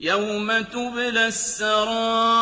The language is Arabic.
يَوْمَ تُبْلَى السَّرَائِرُ